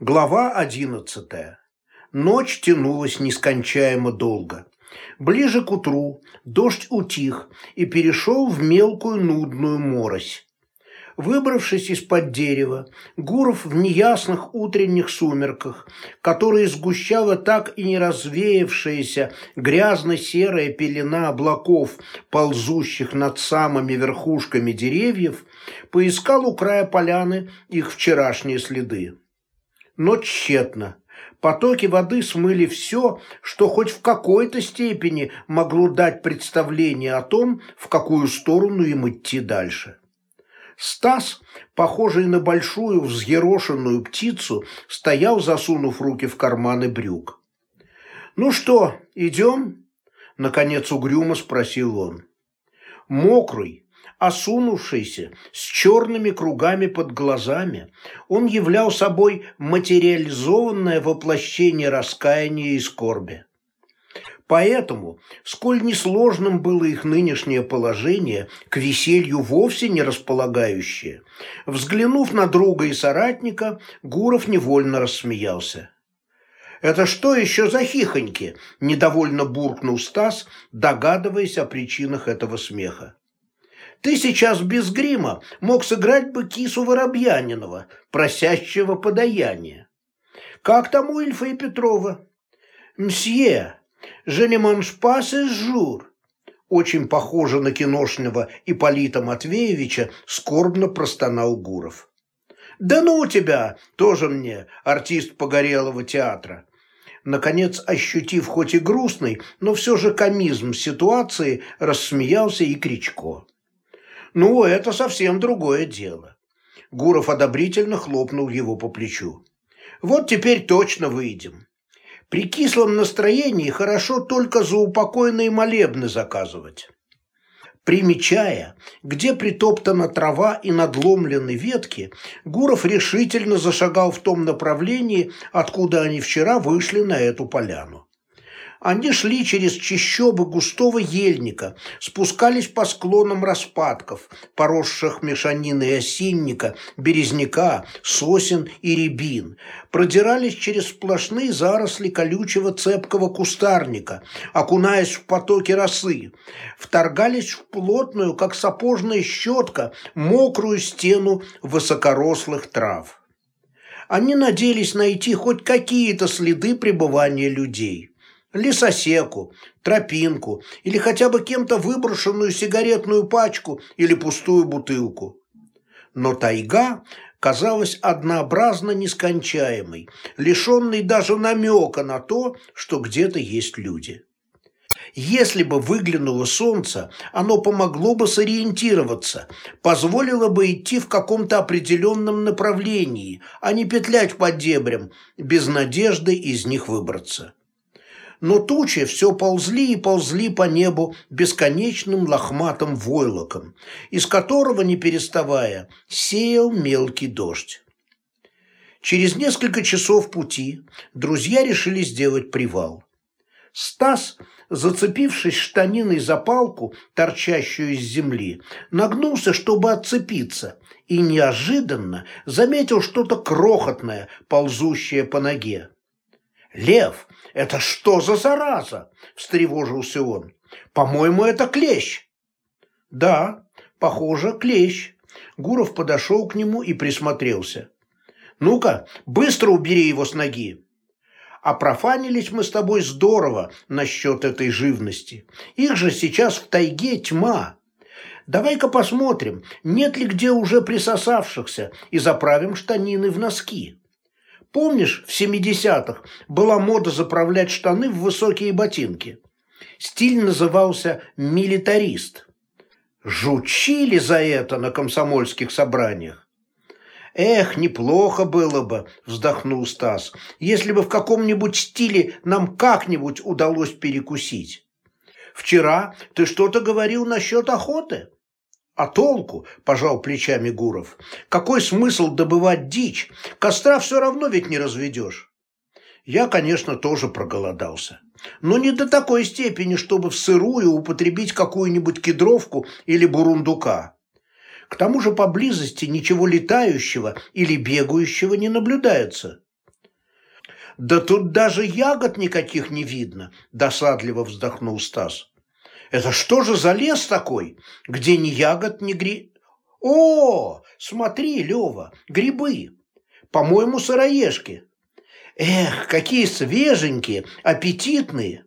Глава одиннадцатая. Ночь тянулась нескончаемо долго. Ближе к утру дождь утих и перешел в мелкую нудную морось. Выбравшись из-под дерева, Гуров в неясных утренних сумерках, которые сгущала так и не развеявшаяся грязно-серая пелена облаков, ползущих над самыми верхушками деревьев, поискал у края поляны их вчерашние следы но тщетно. Потоки воды смыли все, что хоть в какой-то степени могло дать представление о том, в какую сторону им идти дальше. Стас, похожий на большую взъерошенную птицу, стоял, засунув руки в карманы брюк. «Ну что, идем?» – наконец угрюмо спросил он. Мокрый, осунувшийся, с черными кругами под глазами, он являл собой материализованное воплощение раскаяния и скорби. Поэтому, сколь несложным было их нынешнее положение, к веселью вовсе не располагающее, взглянув на друга и соратника, Гуров невольно рассмеялся. «Это что еще за хихоньки?» – недовольно буркнул Стас, догадываясь о причинах этого смеха. Ты сейчас без грима мог сыграть бы кису Воробьянинова, просящего подаяния. Как там у Ильфа и Петрова? «Мсье, je ne mange jour». Очень похоже на киношного Ипполита Матвеевича, скорбно простонал Гуров. «Да ну тебя, тоже мне, артист Погорелого театра!» Наконец, ощутив хоть и грустный, но все же комизм ситуации, рассмеялся и Кричко. Ну, это совсем другое дело. Гуров одобрительно хлопнул его по плечу. Вот теперь точно выйдем. При кислом настроении хорошо только заупокойные молебны заказывать. Примечая, где притоптана трава и надломлены ветки, Гуров решительно зашагал в том направлении, откуда они вчера вышли на эту поляну. Они шли через чащобы густого ельника, спускались по склонам распадков, поросших мешаниной осинника, березняка, сосен и рябин, продирались через сплошные заросли колючего цепкого кустарника, окунаясь в потоки росы, вторгались в плотную, как сапожная щетка, мокрую стену высокорослых трав. Они надеялись найти хоть какие-то следы пребывания людей лесосеку, тропинку или хотя бы кем-то выброшенную сигаретную пачку или пустую бутылку. Но тайга казалась однообразно нескончаемой, лишенной даже намека на то, что где-то есть люди. Если бы выглянуло солнце, оно помогло бы сориентироваться, позволило бы идти в каком-то определенном направлении, а не петлять по дебрям, без надежды из них выбраться но тучи все ползли и ползли по небу бесконечным лохматым войлоком, из которого, не переставая, сеял мелкий дождь. Через несколько часов пути друзья решили сделать привал. Стас, зацепившись штаниной за палку, торчащую из земли, нагнулся, чтобы отцепиться, и неожиданно заметил что-то крохотное, ползущее по ноге. «Лев, это что за зараза?» – встревожился он. «По-моему, это клещ». «Да, похоже, клещ». Гуров подошел к нему и присмотрелся. «Ну-ка, быстро убери его с ноги». А профанились мы с тобой здорово насчет этой живности. Их же сейчас в тайге тьма. Давай-ка посмотрим, нет ли где уже присосавшихся, и заправим штанины в носки. Помнишь, в 70-х была мода заправлять штаны в высокие ботинки? Стиль назывался «милитарист». Жучили за это на комсомольских собраниях. «Эх, неплохо было бы», – вздохнул Стас, «если бы в каком-нибудь стиле нам как-нибудь удалось перекусить. Вчера ты что-то говорил насчет охоты?» А толку, пожал плечами Гуров. Какой смысл добывать дичь? Костра все равно ведь не разведешь. Я, конечно, тоже проголодался. Но не до такой степени, чтобы в сырую употребить какую-нибудь кедровку или бурундука. К тому же поблизости ничего летающего или бегающего не наблюдается. Да тут даже ягод никаких не видно, досадливо вздохнул Стас. Это что же за лес такой, где ни ягод, ни гри... О, смотри, Лева, грибы. По-моему, сыроежки. Эх, какие свеженькие, аппетитные.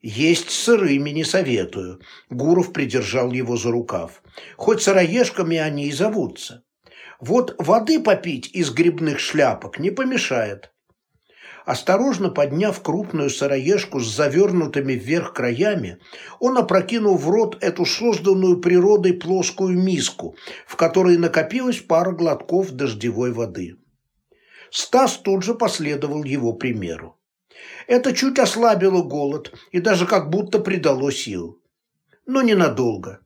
Есть сырыми не советую. Гуров придержал его за рукав. Хоть сыроежками они и зовутся. Вот воды попить из грибных шляпок не помешает. Осторожно подняв крупную сыроежку с завернутыми вверх краями, он опрокинул в рот эту созданную природой плоскую миску, в которой накопилась пара глотков дождевой воды. Стас тут же последовал его примеру. Это чуть ослабило голод и даже как будто придало сил. Но ненадолго.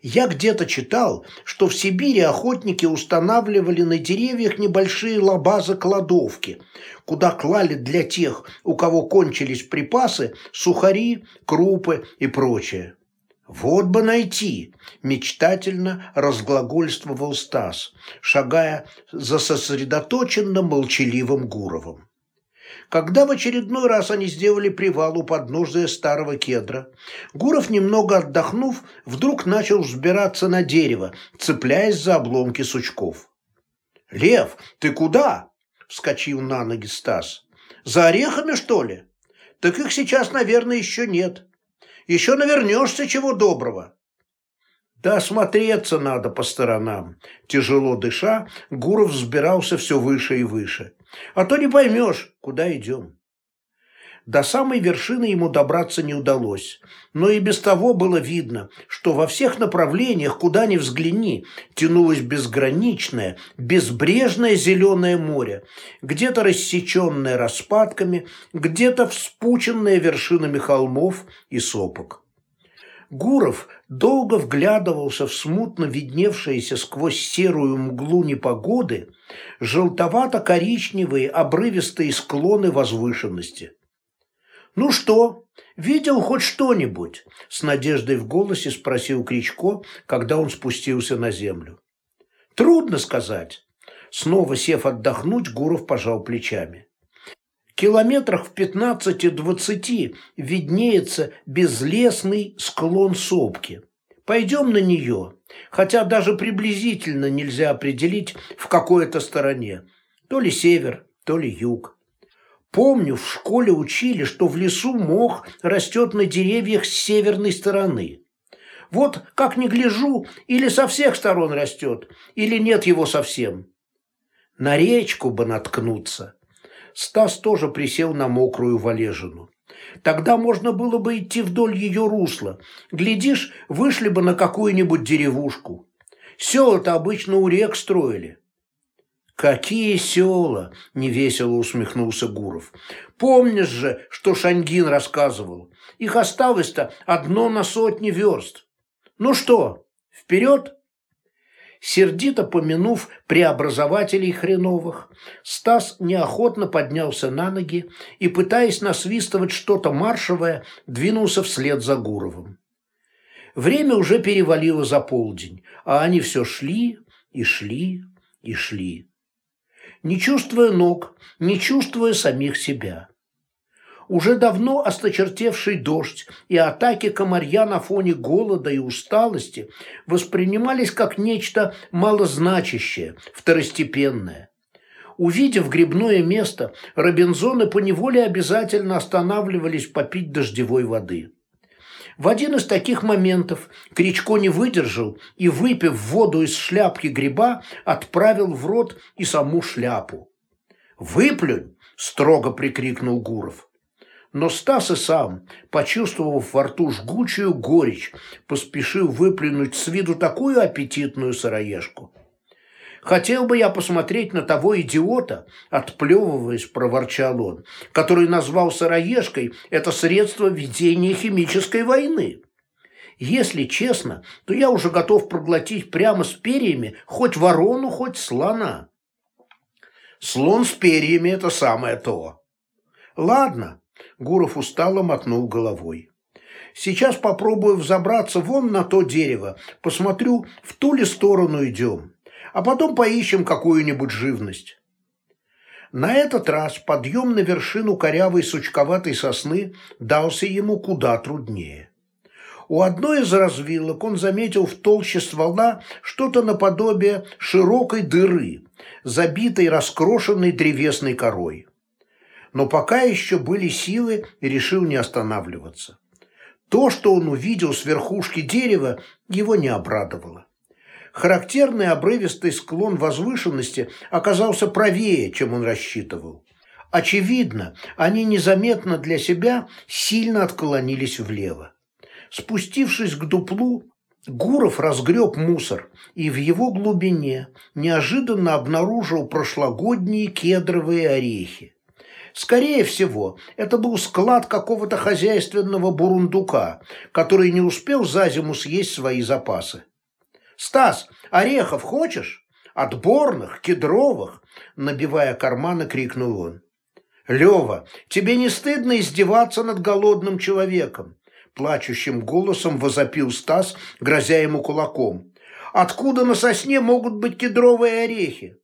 Я где-то читал, что в Сибири охотники устанавливали на деревьях небольшие лабазы-кладовки, куда клали для тех, у кого кончились припасы, сухари, крупы и прочее. «Вот бы найти!» – мечтательно разглагольствовал Стас, шагая за сосредоточенно молчаливым Гуровым. Когда в очередной раз они сделали привал у подножия старого кедра, Гуров, немного отдохнув, вдруг начал взбираться на дерево, цепляясь за обломки сучков. «Лев, ты куда?» – вскочил на ноги Стас. «За орехами, что ли? Так их сейчас, наверное, еще нет. Еще навернешься чего доброго». Да осмотреться надо по сторонам. Тяжело дыша, Гуров взбирался все выше и выше. А то не поймешь, куда идем. До самой вершины ему добраться не удалось, но и без того было видно, что во всех направлениях, куда ни взгляни, тянулось безграничное, безбрежное зеленое море, где-то рассеченное распадками, где-то вспученное вершинами холмов и сопок. Гуров долго вглядывался в смутно видневшиеся сквозь серую мглу непогоды желтовато-коричневые обрывистые склоны возвышенности. «Ну что, видел хоть что-нибудь?» – с надеждой в голосе спросил Кричко, когда он спустился на землю. «Трудно сказать». Снова сев отдохнуть, Гуров пожал плечами километрах в 15-20 виднеется безлесный склон сопки. Пойдем на нее, хотя даже приблизительно нельзя определить, в какой это стороне. То ли север, то ли юг. Помню, в школе учили, что в лесу мох растет на деревьях с северной стороны. Вот как не гляжу, или со всех сторон растет, или нет его совсем. На речку бы наткнуться. Стас тоже присел на мокрую валежину. Тогда можно было бы идти вдоль ее русла. Глядишь, вышли бы на какую-нибудь деревушку. Села-то обычно у рек строили. «Какие села!» – невесело усмехнулся Гуров. «Помнишь же, что Шаньгин рассказывал? Их осталось-то одно на сотни верст. Ну что, вперед?» Сердито помянув преобразователей хреновых, Стас неохотно поднялся на ноги и, пытаясь насвистывать что-то маршевое, двинулся вслед за Гуровым. Время уже перевалило за полдень, а они все шли и шли и шли. Не чувствуя ног, не чувствуя самих себя уже давно осточертевший дождь и атаки комарья на фоне голода и усталости воспринимались как нечто малозначащее, второстепенное. Увидев грибное место, Робинзоны поневоле обязательно останавливались попить дождевой воды. В один из таких моментов Кричко не выдержал и, выпив воду из шляпки гриба, отправил в рот и саму шляпу. «Выплюнь!» – строго прикрикнул Гуров. Но Стас и сам, почувствовав во рту жгучую горечь, поспешил выплюнуть с виду такую аппетитную сыроежку. «Хотел бы я посмотреть на того идиота», – отплевываясь, проворчал он, который назвал сыроежкой это средство ведения химической войны. Если честно, то я уже готов проглотить прямо с перьями хоть ворону, хоть слона. Слон с перьями – это самое то. Ладно, Гуров устало мотнул головой. Сейчас попробую взобраться вон на то дерево, посмотрю, в ту ли сторону идем, а потом поищем какую-нибудь живность. На этот раз подъем на вершину корявой сучковатой сосны дался ему куда труднее. У одной из развилок он заметил в толще ствола что-то наподобие широкой дыры, забитой раскрошенной древесной корой. Но пока еще были силы, решил не останавливаться. То, что он увидел с верхушки дерева, его не обрадовало. Характерный обрывистый склон возвышенности оказался правее, чем он рассчитывал. Очевидно, они незаметно для себя сильно отклонились влево. Спустившись к дуплу, Гуров разгреб мусор и в его глубине неожиданно обнаружил прошлогодние кедровые орехи. Скорее всего, это был склад какого-то хозяйственного бурундука, который не успел за зиму съесть свои запасы. «Стас, орехов хочешь? Отборных, кедровых!» Набивая карманы, крикнул он. «Лева, тебе не стыдно издеваться над голодным человеком?» Плачущим голосом возопил Стас, грозя ему кулаком. «Откуда на сосне могут быть кедровые орехи?»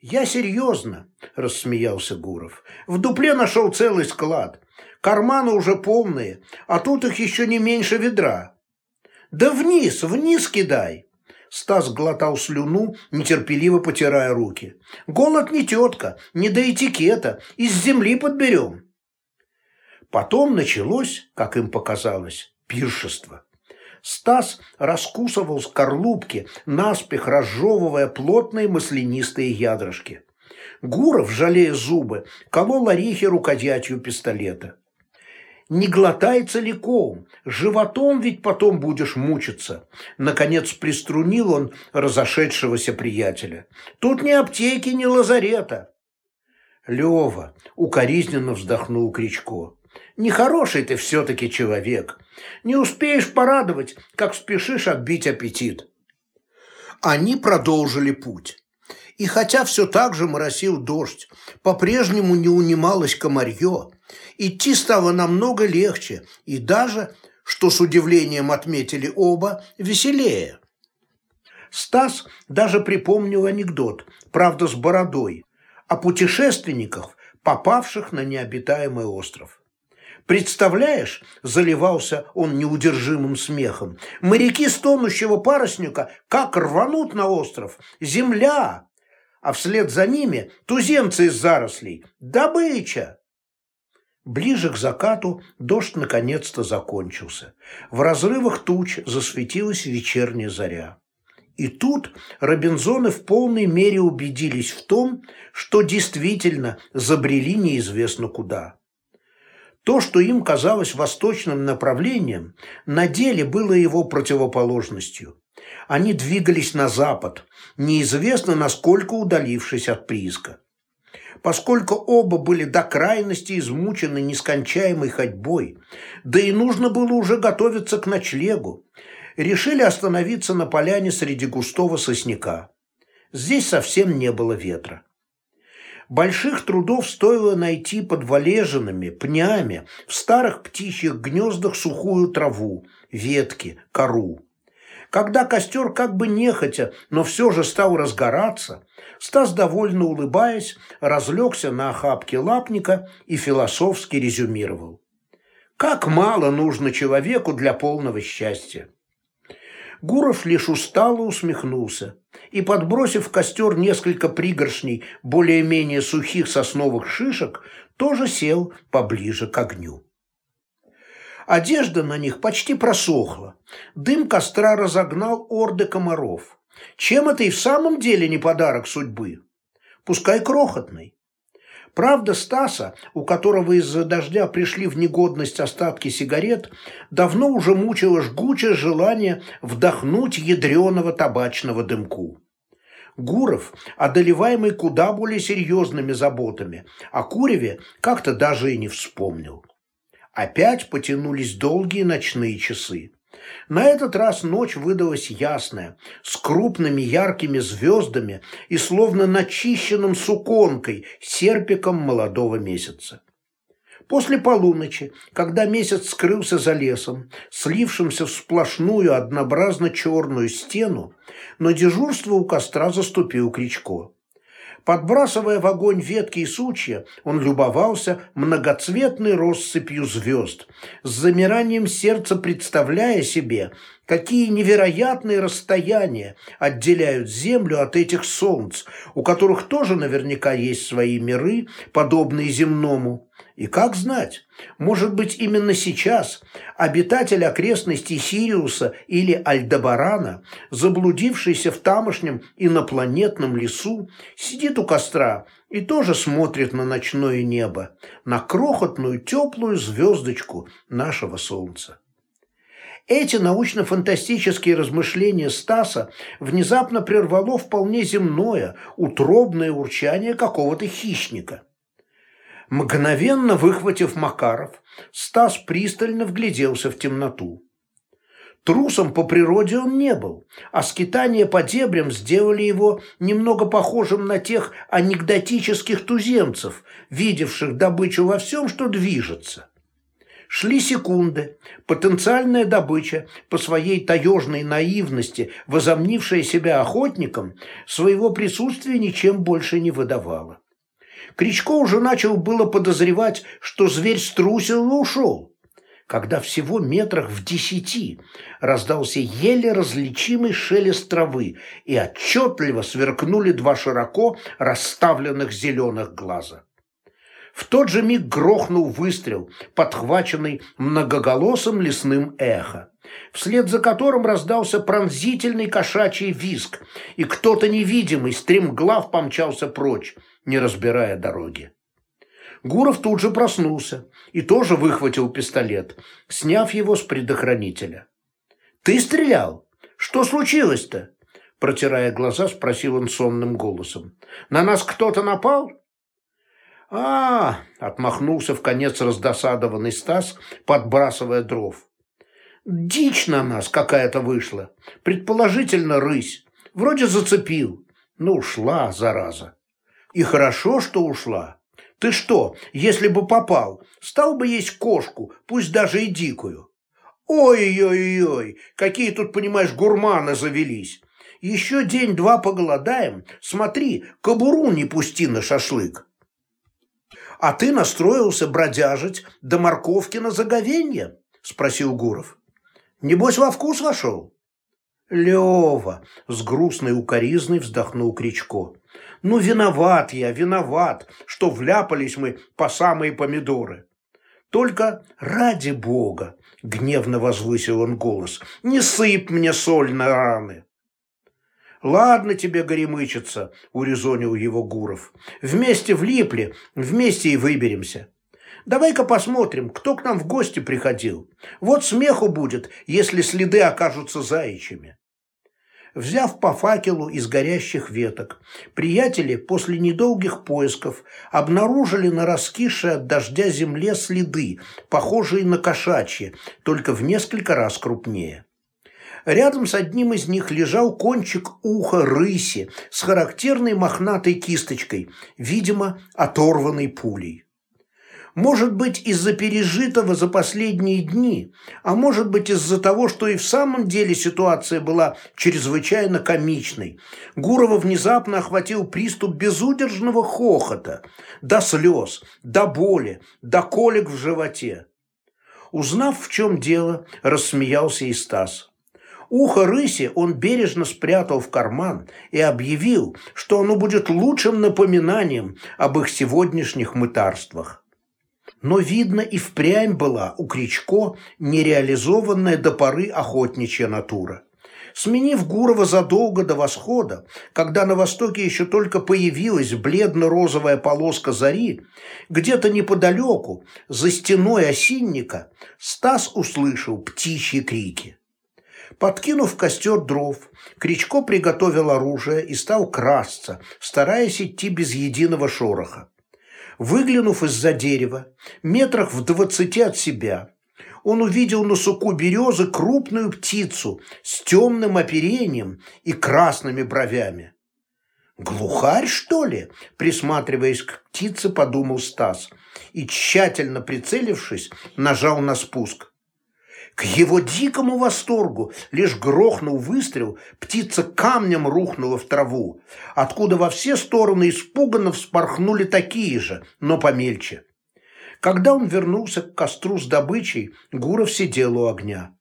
«Я серьезно», – рассмеялся Гуров. «В дупле нашел целый склад. Карманы уже полные, а тут их еще не меньше ведра. Да вниз, вниз кидай!» Стас глотал слюну, нетерпеливо потирая руки. «Голод не тетка, не до этикета, из земли подберем». Потом началось, как им показалось, пиршество. Стас раскусывал скорлупки, наспех разжевывая плотные маслянистые ядрышки. Гуров, жалея зубы, колол орехи рукоятью пистолета. Не глотай целиком, животом ведь потом будешь мучиться. Наконец приструнил он разошедшегося приятеля. Тут ни аптеки, ни лазарета. Лева укоризненно вздохнул Кричко. Нехороший ты все-таки человек. Не успеешь порадовать, как спешишь отбить аппетит. Они продолжили путь. И хотя все так же моросил дождь, по-прежнему не унималось комарье, идти стало намного легче и даже, что с удивлением отметили оба, веселее. Стас даже припомнил анекдот, правда с бородой, о путешественниках, попавших на необитаемый остров. Представляешь, заливался он неудержимым смехом, моряки с тонущего парусника как рванут на остров. Земля! а вслед за ними туземцы из зарослей. Добыча! Ближе к закату дождь наконец-то закончился. В разрывах туч засветилась вечерняя заря. И тут Робинзоны в полной мере убедились в том, что действительно забрели неизвестно куда. То, что им казалось восточным направлением, на деле было его противоположностью. Они двигались на запад, неизвестно насколько удалившись от прииска. Поскольку оба были до крайности измучены нескончаемой ходьбой, да и нужно было уже готовиться к ночлегу, решили остановиться на поляне среди густого сосняка. Здесь совсем не было ветра. Больших трудов стоило найти под валежинами, пнями, в старых птичьих гнездах сухую траву, ветки, кору. Когда костер как бы нехотя, но все же стал разгораться, Стас, довольно улыбаясь, разлегся на охапке лапника и философски резюмировал. Как мало нужно человеку для полного счастья. Гуров лишь устало усмехнулся и, подбросив в костер несколько пригоршней более-менее сухих сосновых шишек, тоже сел поближе к огню. Одежда на них почти просохла. Дым костра разогнал орды комаров. Чем это и в самом деле не подарок судьбы? Пускай крохотный. Правда, Стаса, у которого из-за дождя пришли в негодность остатки сигарет, давно уже мучило жгучее желание вдохнуть ядреного табачного дымку. Гуров, одолеваемый куда более серьезными заботами, о Куреве как-то даже и не вспомнил. Опять потянулись долгие ночные часы. На этот раз ночь выдалась ясная, с крупными яркими звездами и словно начищенным суконкой, серпиком молодого месяца. После полуночи, когда месяц скрылся за лесом, слившимся в сплошную однообразно черную стену, на дежурство у костра заступил Кричко. Подбрасывая в огонь ветки и сучья, он любовался многоцветной россыпью звезд, с замиранием сердца представляя себе, какие невероятные расстояния отделяют Землю от этих солнц, у которых тоже наверняка есть свои миры, подобные земному. И как знать, может быть именно сейчас обитатель окрестностей Сириуса или Альдебарана, заблудившийся в тамошнем инопланетном лесу, сидит у костра и тоже смотрит на ночное небо, на крохотную теплую звездочку нашего Солнца. Эти научно-фантастические размышления Стаса внезапно прервало вполне земное, утробное урчание какого-то хищника – Мгновенно выхватив Макаров, Стас пристально вгляделся в темноту. Трусом по природе он не был, а скитания по дебрям сделали его немного похожим на тех анекдотических туземцев, видевших добычу во всем, что движется. Шли секунды. Потенциальная добыча, по своей таежной наивности, возомнившая себя охотником, своего присутствия ничем больше не выдавала. Кричко уже начал было подозревать, что зверь струсил и ушел, когда всего метрах в десяти раздался еле различимый шелест травы и отчетливо сверкнули два широко расставленных зеленых глаза. В тот же миг грохнул выстрел, подхваченный многоголосым лесным эхо, вслед за которым раздался пронзительный кошачий визг, и кто-то невидимый стремглав помчался прочь, не разбирая дороги. Гуров тут же проснулся и тоже выхватил пистолет, сняв его с предохранителя. «Ты стрелял? Что случилось-то?» Протирая глаза, спросил он сонным голосом. «На нас кто-то напал?» а, отмахнулся в конец раздосадованный Стас, подбрасывая дров. «Дичь на нас какая-то вышла. Предположительно, рысь. Вроде зацепил. Ну, ушла, зараза». И хорошо, что ушла. Ты что, если бы попал, стал бы есть кошку, пусть даже и дикую? Ой-ой-ой, какие тут, понимаешь, гурманы завелись. Еще день-два поголодаем, смотри, кобуру не пусти на шашлык. А ты настроился бродяжить до морковки на заговенье? Спросил Гуров. Небось, во вкус вошел? Лева, с грустной укоризной вздохнул Кричко. Ну, виноват я, виноват, что вляпались мы по самые помидоры. Только ради бога, гневно возвысил он голос, не сыпь мне соль на раны. Ладно тебе горемычиться, урезонил его Гуров. Вместе влипли, вместе и выберемся. Давай-ка посмотрим, кто к нам в гости приходил. Вот смеху будет, если следы окажутся заячьими. Взяв по факелу из горящих веток, приятели после недолгих поисков обнаружили на раскисшей от дождя земле следы, похожие на кошачьи, только в несколько раз крупнее. Рядом с одним из них лежал кончик уха рыси с характерной мохнатой кисточкой, видимо, оторванной пулей. Может быть, из-за пережитого за последние дни, а может быть, из-за того, что и в самом деле ситуация была чрезвычайно комичной. Гурова внезапно охватил приступ безудержного хохота, до слез, до боли, до колик в животе. Узнав, в чем дело, рассмеялся и Стас. Ухо рыси он бережно спрятал в карман и объявил, что оно будет лучшим напоминанием об их сегодняшних мытарствах но, видно, и впрямь была у Кричко нереализованная до поры охотничья натура. Сменив Гурова задолго до восхода, когда на востоке еще только появилась бледно-розовая полоска зари, где-то неподалеку, за стеной осинника, Стас услышал птичьи крики. Подкинув костер дров, Кричко приготовил оружие и стал красться, стараясь идти без единого шороха. Выглянув из-за дерева, метрах в двадцати от себя, он увидел на суку березы крупную птицу с темным оперением и красными бровями. «Глухарь, что ли?» – присматриваясь к птице, подумал Стас и, тщательно прицелившись, нажал на спуск. К его дикому восторгу лишь грохнул выстрел, птица камнем рухнула в траву, откуда во все стороны испуганно вспорхнули такие же, но помельче. Когда он вернулся к костру с добычей, Гуров сидел у огня.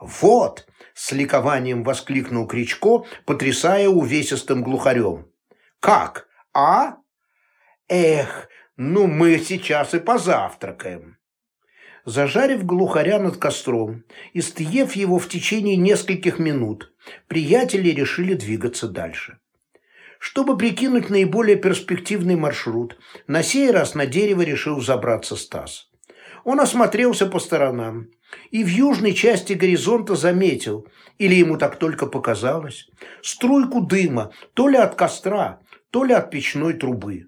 «Вот!» – с ликованием воскликнул Кричко, потрясая увесистым глухарем. «Как? А? Эх, ну мы сейчас и позавтракаем!» Зажарив глухаря над костром и съев его в течение нескольких минут, приятели решили двигаться дальше. Чтобы прикинуть наиболее перспективный маршрут, на сей раз на дерево решил забраться Стас. Он осмотрелся по сторонам и в южной части горизонта заметил, или ему так только показалось, струйку дыма то ли от костра, то ли от печной трубы.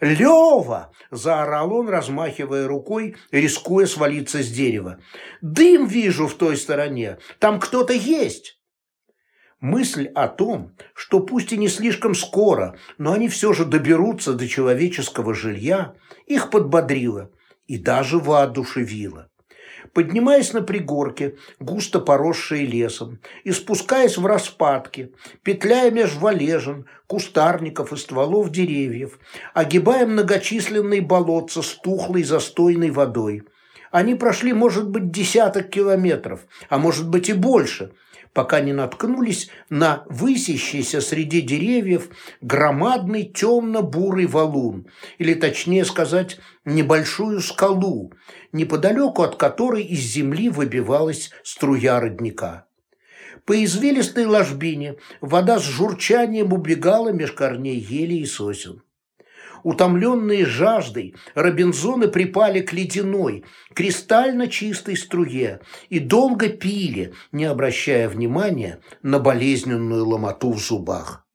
«Лева!» – заорал он, размахивая рукой, рискуя свалиться с дерева. «Дым вижу в той стороне! Там кто-то есть!» Мысль о том, что пусть и не слишком скоро, но они все же доберутся до человеческого жилья, их подбодрила и даже воодушевила. Поднимаясь на пригорке, густо поросшие лесом, и спускаясь в распадки, петляя меж валежин, кустарников и стволов деревьев, огибая многочисленные болотца с тухлой застойной водой. Они прошли, может быть, десяток километров, а может быть и больше – пока не наткнулись на высящийся среди деревьев громадный темно-бурый валун, или точнее сказать, небольшую скалу, неподалеку от которой из земли выбивалась струя родника. По извилистой ложбине вода с журчанием убегала меж корней ели и сосен. Утомленные жаждой, Робинзоны припали к ледяной, кристально чистой струе и долго пили, не обращая внимания на болезненную ломоту в зубах.